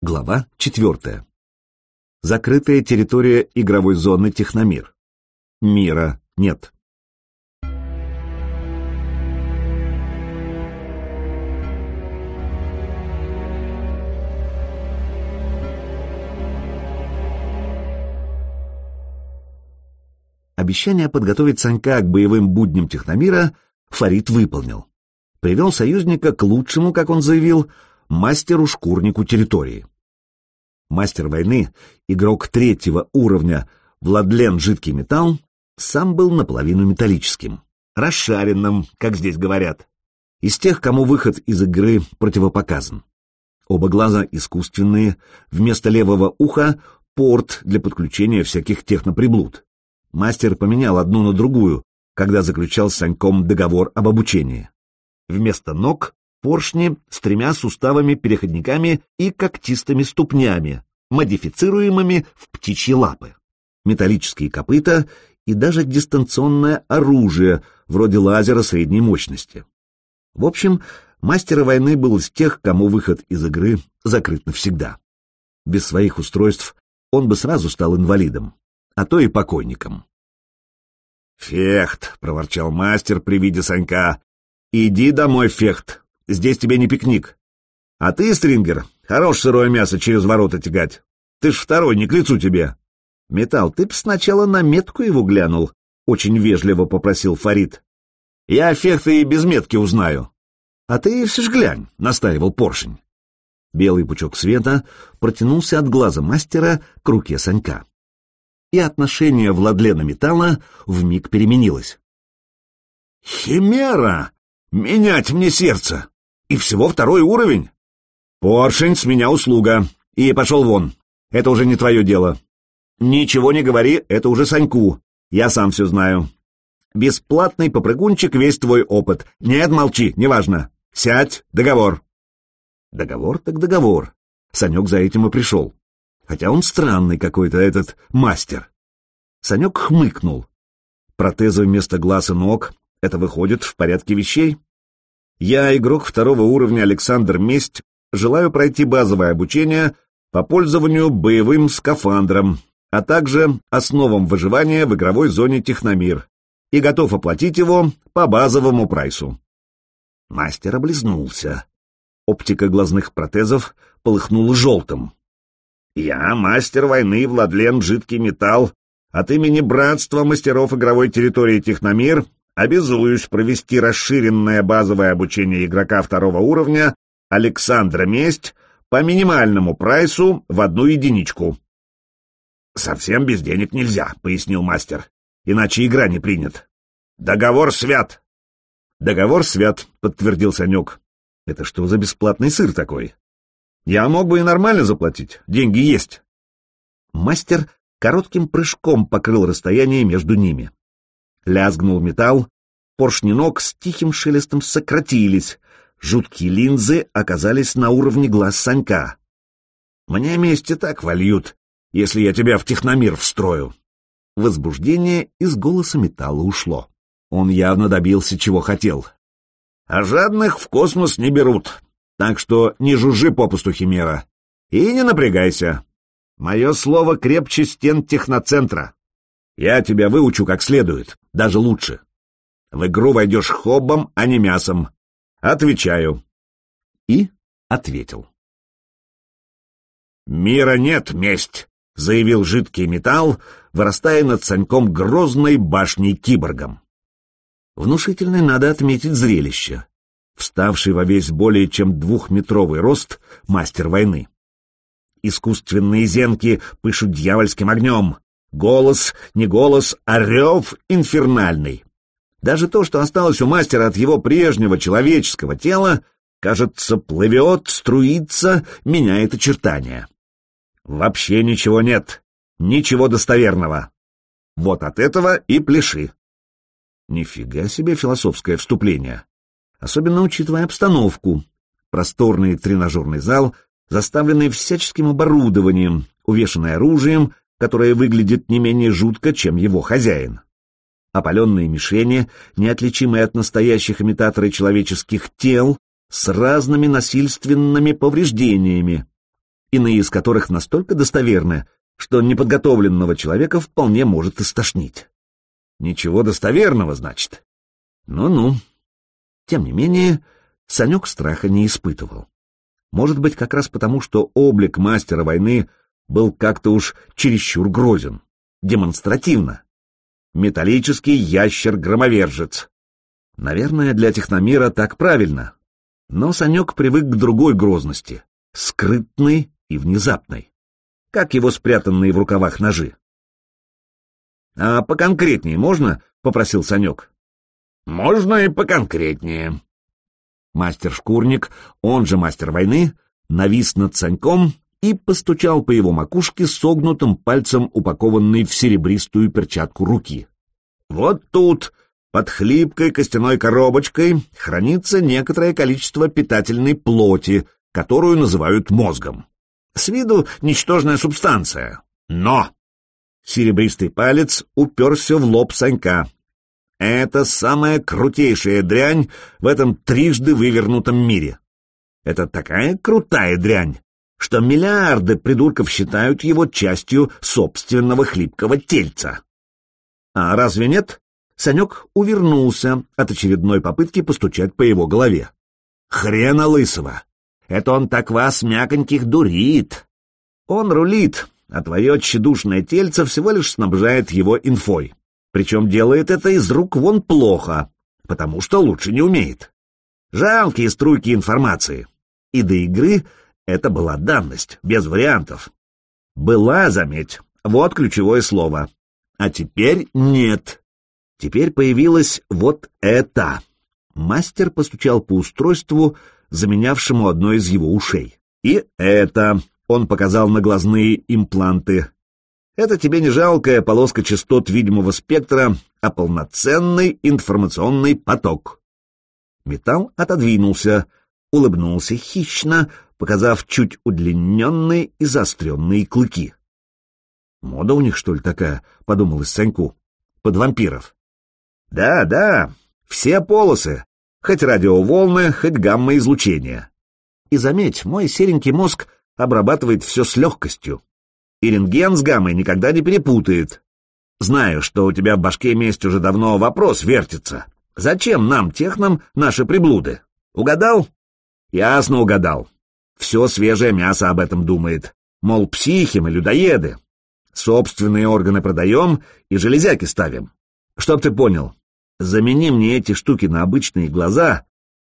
Глава 4. Закрытая территория игровой зоны Техномир. Мира нет. Обещание подготовить Санька к боевым будням Техномира Фарид выполнил. Привел союзника к лучшему, как он заявил, мастеру-шкурнику территории. Мастер войны, игрок третьего уровня, Владлен Жидкий Металл, сам был наполовину металлическим, расшаренным, как здесь говорят, из тех, кому выход из игры противопоказан. Оба глаза искусственные, вместо левого уха — порт для подключения всяких техноприблуд. Мастер поменял одну на другую, когда заключал с Саньком договор об обучении. Вместо ног поршни с тремя суставами-переходниками и когтистыми ступнями, модифицируемыми в птичьи лапы, металлические копыта и даже дистанционное оружие, вроде лазера средней мощности. В общем, мастер войны был из тех, кому выход из игры закрыт навсегда. Без своих устройств он бы сразу стал инвалидом, а то и покойником. «Фехт!» — проворчал мастер при виде Санька. «Иди домой, Фехт, Здесь тебе не пикник. А ты, Стрингер, хорош сырое мясо через ворота тягать. Ты ж второй, не к лицу тебе. Металл, ты б сначала на метку его глянул, — очень вежливо попросил Фарид. Я эффекты и без метки узнаю. А ты все ж глянь, — настаивал поршень. Белый пучок света протянулся от глаза мастера к руке Санька. И отношение Владлена Металла вмиг переменилось. «Химера! Менять мне сердце! И всего второй уровень. Поршень, с меня услуга. И пошел вон. Это уже не твое дело. Ничего не говори, это уже Саньку. Я сам все знаю. Бесплатный попрыгунчик весь твой опыт. Нет, молчи, неважно. Сядь, договор. Договор так договор. Санек за этим и пришел. Хотя он странный какой-то, этот мастер. Санек хмыкнул. Протезы вместо глаз и ног — это выходит в порядке вещей? Я, игрок второго уровня Александр Месть, желаю пройти базовое обучение по пользованию боевым скафандром, а также основам выживания в игровой зоне Техномир, и готов оплатить его по базовому прайсу. Мастер облизнулся. Оптика глазных протезов полыхнула желтым. «Я мастер войны Владлен Жидкий Металл от имени Братства мастеров игровой территории Техномир обязуюсь провести расширенное базовое обучение игрока второго уровня Александра Месть по минимальному прайсу в одну единичку. «Совсем без денег нельзя», — пояснил мастер, — «иначе игра не принят. Договор свят». «Договор свят», — подтвердил Санек. «Это что за бесплатный сыр такой?» «Я мог бы и нормально заплатить, деньги есть». Мастер коротким прыжком покрыл расстояние между ними. Лязгнул металл, поршни ног с тихим шелестом сократились, жуткие линзы оказались на уровне глаз Санька. «Мне мести так вольют, если я тебя в техномир встрою». Возбуждение из голоса металла ушло. Он явно добился, чего хотел. «А жадных в космос не берут, так что не жужжи попусту, Химера, и не напрягайся. Мое слово крепче стен техноцентра». Я тебя выучу как следует, даже лучше. В игру войдешь хоббом, а не мясом. Отвечаю. И ответил. «Мира нет, месть!» — заявил жидкий металл, вырастая над Саньком грозной башней киборгом. Внушительное надо отметить зрелище. Вставший во весь более чем двухметровый рост мастер войны. Искусственные зенки пышут дьявольским огнем, Голос, не голос, а рев инфернальный. Даже то, что осталось у мастера от его прежнего человеческого тела, кажется, плывет, струится, меняет очертания. Вообще ничего нет, ничего достоверного. Вот от этого и пляши. Нифига себе философское вступление. Особенно учитывая обстановку. Просторный тренажерный зал, заставленный всяческим оборудованием, увешанный оружием, которое выглядит не менее жутко, чем его хозяин. Опаленные мишени, неотличимые от настоящих имитаторов человеческих тел, с разными насильственными повреждениями. иные из которых настолько достоверны, что неподготовленного человека вполне может истошнить. Ничего достоверного, значит. Ну-ну. Тем не менее, Санек страха не испытывал. Может быть, как раз потому, что облик мастера войны был как-то уж чересчур грозен, демонстративно. Металлический ящер-громовержец. Наверное, для техномира так правильно. Но Санек привык к другой грозности, скрытной и внезапной. Как его спрятанные в рукавах ножи. «А поконкретнее можно?» — попросил Санек. «Можно и поконкретнее». Мастер-шкурник, он же мастер войны, навис над Саньком и постучал по его макушке согнутым пальцем, упакованной в серебристую перчатку руки. «Вот тут, под хлипкой костяной коробочкой, хранится некоторое количество питательной плоти, которую называют мозгом. С виду ничтожная субстанция. Но Серебристый палец уперся в лоб Санька. Это самая крутейшая дрянь в этом трижды вывернутом мире. Это такая крутая дрянь, что миллиарды придурков считают его частью собственного хлипкого тельца. А разве нет? Санек увернулся от очередной попытки постучать по его голове. Хрена лысого! Это он так вас, мяконьких, дурит. Он рулит, а твое тщедушное тельце всего лишь снабжает его инфой. Причем делает это из рук вон плохо, потому что лучше не умеет. Жалкие струйки информации. И до игры это была данность, без вариантов. Была, заметь, вот ключевое слово. А теперь нет. Теперь появилось вот это. Мастер постучал по устройству, заменявшему одно из его ушей. И это. Он показал на глазные импланты. Это тебе не жалкая полоска частот видимого спектра, а полноценный информационный поток. Металл отодвинулся, улыбнулся хищно, показав чуть удлиненные и заостренные клыки. «Мода у них, что ли, такая?» — подумалось Саньку. «Под вампиров». «Да, да, все полосы, хоть радиоволны, хоть гамма-излучение. И заметь, мой серенький мозг обрабатывает все с легкостью. И рентген с гаммой никогда не перепутает. Знаю, что у тебя в башке месть уже давно вопрос вертится. Зачем нам, технам, наши приблуды? Угадал? Ясно угадал. Все свежее мясо об этом думает. Мол, психи мы, людоеды. Собственные органы продаем и железяки ставим. Чтоб ты понял, замени мне эти штуки на обычные глаза,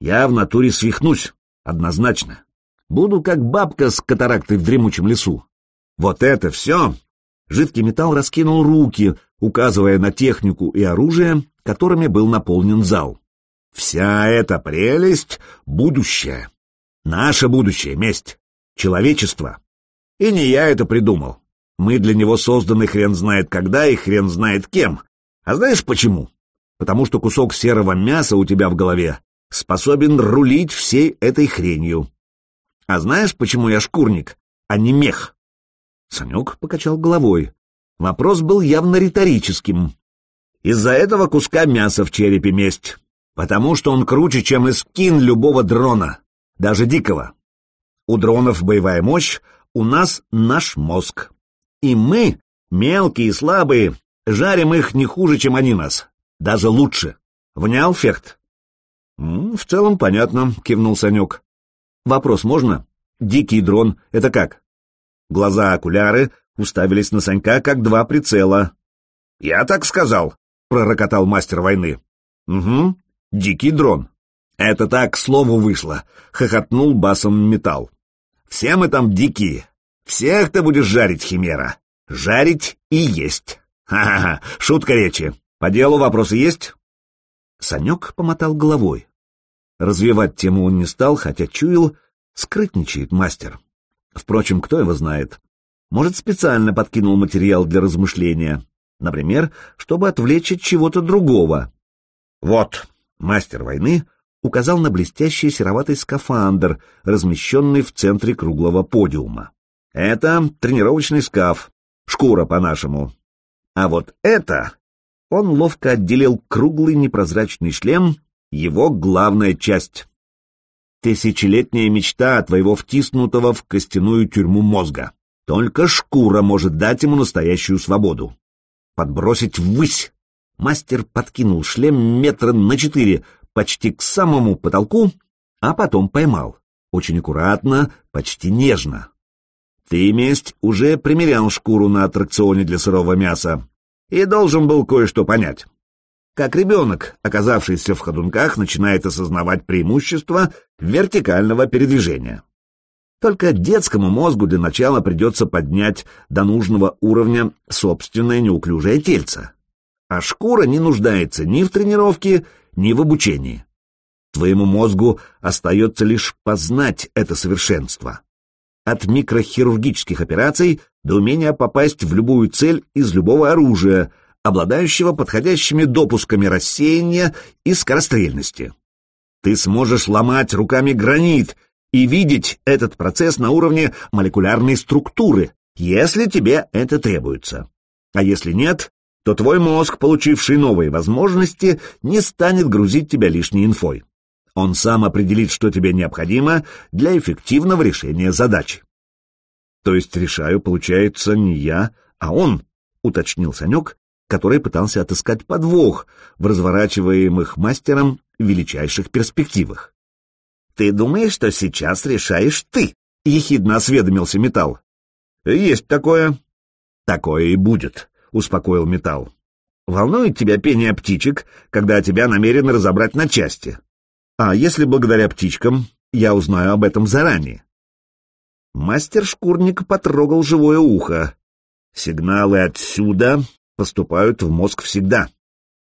я в натуре свихнусь, однозначно. Буду как бабка с катарактой в дремучем лесу. Вот это все! Жидкий металл раскинул руки, указывая на технику и оружие, которыми был наполнен зал. Вся эта прелесть — будущее. Наше будущее — месть. Человечество. И не я это придумал. Мы для него созданы хрен знает когда и хрен знает кем. А знаешь почему? Потому что кусок серого мяса у тебя в голове способен рулить всей этой хренью. А знаешь, почему я шкурник, а не мех? Санек покачал головой. Вопрос был явно риторическим. Из-за этого куска мяса в черепе месть. Потому что он круче, чем и скин любого дрона, даже дикого. У дронов боевая мощь, у нас наш мозг. И мы, мелкие и слабые, жарим их не хуже, чем они нас. Даже лучше. Внял фехт? — В целом понятно, — кивнул Санек. Вопрос можно? Дикий дрон — это как? Глаза-окуляры уставились на Санька, как два прицела. «Я так сказал», — пророкотал мастер войны. «Угу, дикий дрон». «Это так, к слову вышло», — хохотнул басом металл. «Все мы там дикие. Всех ты будешь жарить, Химера. Жарить и есть. Ха-ха-ха, шутка речи. По делу вопросы есть?» Санек помотал головой. Развивать тему он не стал, хотя чуял, скрытничает мастер. Впрочем, кто его знает? Может, специально подкинул материал для размышления. Например, чтобы отвлечь от чего-то другого. Вот, мастер войны указал на блестящий сероватый скафандр, размещенный в центре круглого подиума. Это тренировочный скаф, шкура по-нашему. А вот это... Он ловко отделил круглый непрозрачный шлем его главная часть. Тысячелетняя мечта твоего втиснутого в костяную тюрьму мозга. Только шкура может дать ему настоящую свободу. Подбросить ввысь. Мастер подкинул шлем метра на четыре, почти к самому потолку, а потом поймал. Очень аккуратно, почти нежно. Ты, месть, уже примерял шкуру на аттракционе для сырого мяса и должен был кое-что понять. Как ребенок, оказавшийся в ходунках, начинает осознавать преимущества вертикального передвижения. Только детскому мозгу для начала придется поднять до нужного уровня собственное неуклюжее тельце. А шкура не нуждается ни в тренировке, ни в обучении. Твоему мозгу остается лишь познать это совершенство. От микрохирургических операций до умения попасть в любую цель из любого оружия, обладающего подходящими допусками рассеяния и скорострельности. Ты сможешь ломать руками гранит и видеть этот процесс на уровне молекулярной структуры, если тебе это требуется. А если нет, то твой мозг, получивший новые возможности, не станет грузить тебя лишней инфой. Он сам определит, что тебе необходимо для эффективного решения задачи. То есть решаю, получается, не я, а он, уточнил Санек, который пытался отыскать подвох в разворачиваемых мастером величайших перспективах. «Ты думаешь, что сейчас решаешь ты?» — ехидно осведомился Металл. «Есть такое». «Такое и будет», — успокоил Металл. «Волнует тебя пение птичек, когда тебя намерены разобрать на части?» А если благодаря птичкам я узнаю об этом заранее? Мастер-шкурник потрогал живое ухо. Сигналы отсюда поступают в мозг всегда.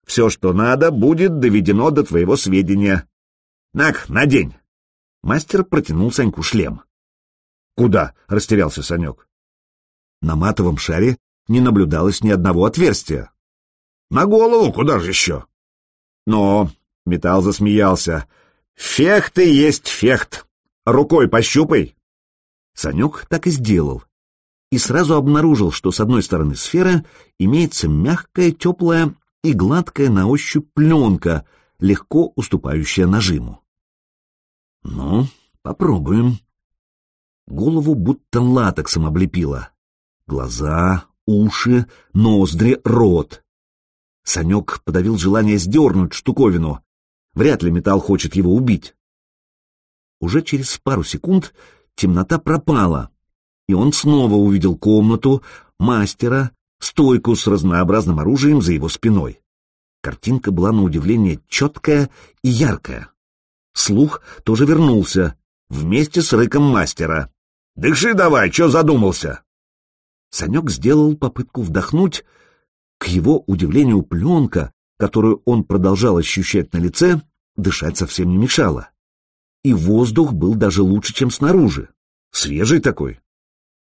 Все, что надо, будет доведено до твоего сведения. Нак, надень. Мастер протянул Саньку шлем. Куда? — растерялся Санек. На матовом шаре не наблюдалось ни одного отверстия. На голову, куда же еще? Но Металл засмеялся. «Фехт и есть фехт! Рукой пощупай!» Санек так и сделал. И сразу обнаружил, что с одной стороны сферы имеется мягкая, теплая и гладкая на ощупь пленка, легко уступающая нажиму. «Ну, попробуем». Голову будто латексом облепило. Глаза, уши, ноздри, рот. Санек подавил желание сдернуть штуковину, Вряд ли металл хочет его убить. Уже через пару секунд темнота пропала, и он снова увидел комнату, мастера, стойку с разнообразным оружием за его спиной. Картинка была на удивление четкая и яркая. Слух тоже вернулся, вместе с рыком мастера. «Дыши давай, что задумался?» Санек сделал попытку вдохнуть. К его удивлению пленка, которую он продолжал ощущать на лице, дышать совсем не мешало. И воздух был даже лучше, чем снаружи. Свежий такой.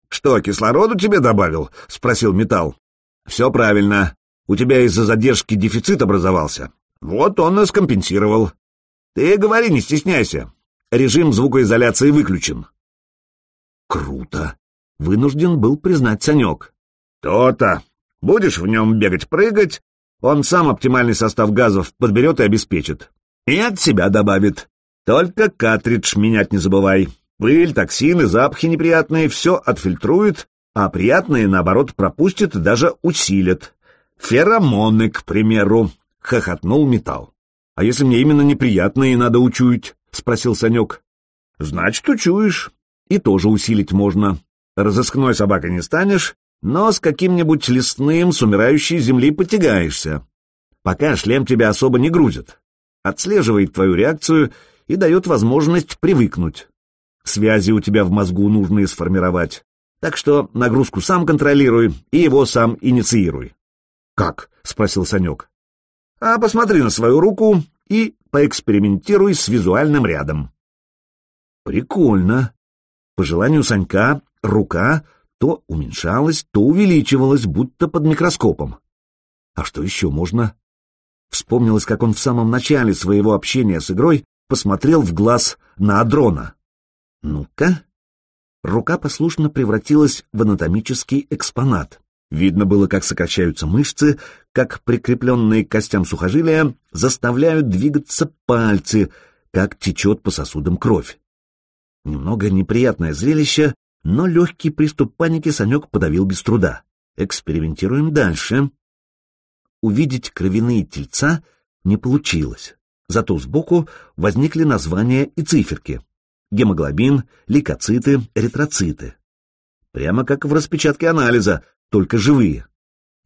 — Что, кислороду тебе добавил? — спросил Металл. — Все правильно. У тебя из-за задержки дефицит образовался. Вот он и скомпенсировал. Ты говори, не стесняйся. Режим звукоизоляции выключен. Круто. Вынужден был признать Санек. То-то. Будешь в нем бегать-прыгать, он сам оптимальный состав газов подберет и обеспечит. И от себя добавит. Только картридж менять не забывай. Пыль, токсины, запахи неприятные — все отфильтрует, а приятные, наоборот, пропустит и даже усилит. Феромоны, к примеру, — хохотнул металл. — А если мне именно неприятные надо учуять? — спросил Санек. — Значит, учуешь. И тоже усилить можно. Разыскной собакой не станешь, но с каким-нибудь лесным с умирающей земли потягаешься. Пока шлем тебя особо не грузит. Отслеживает твою реакцию и дает возможность привыкнуть. Связи у тебя в мозгу нужно сформировать. Так что нагрузку сам контролируй и его сам инициируй. «Как?» — спросил Санек. «А посмотри на свою руку и поэкспериментируй с визуальным рядом». «Прикольно. По желанию Санька, рука то уменьшалась, то увеличивалась, будто под микроскопом. А что еще можно? Вспомнилось, как он в самом начале своего общения с игрой посмотрел в глаз на Адрона. Ну-ка. Рука послушно превратилась в анатомический экспонат. Видно было, как сокращаются мышцы, как прикрепленные к костям сухожилия заставляют двигаться пальцы, как течет по сосудам кровь. Немного неприятное зрелище, но легкий приступ паники Санек подавил без труда. Экспериментируем дальше. Увидеть кровяные тельца не получилось. Зато сбоку возникли названия и циферки. Гемоглобин, лейкоциты, эритроциты. Прямо как в распечатке анализа, только живые.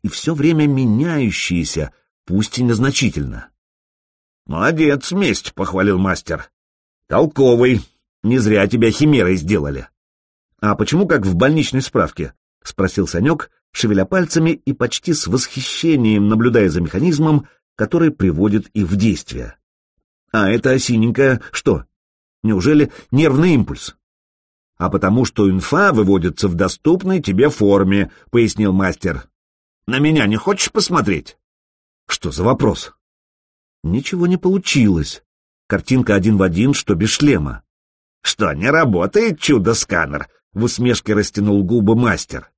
И все время меняющиеся, пусть и незначительно. «Молодец, месть!» — похвалил мастер. «Толковый. Не зря тебя химерой сделали». «А почему как в больничной справке?» — спросил Санек, шевеля пальцами и почти с восхищением наблюдая за механизмом, который приводит их в действие. «А это синенькое что? Неужели нервный импульс?» «А потому что инфа выводится в доступной тебе форме», — пояснил мастер. «На меня не хочешь посмотреть?» «Что за вопрос?» Ничего не получилось. Картинка один в один, что без шлема. «Что, не работает чудо-сканер?» — в усмешке растянул губы мастер.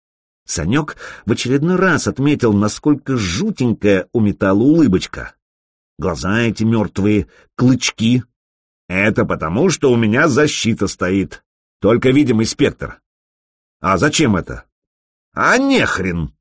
Санек в очередной раз отметил, насколько жутенькая у металла улыбочка. Глаза эти мертвые, клычки. Это потому, что у меня защита стоит. Только видимый спектр. А зачем это? А нехрен!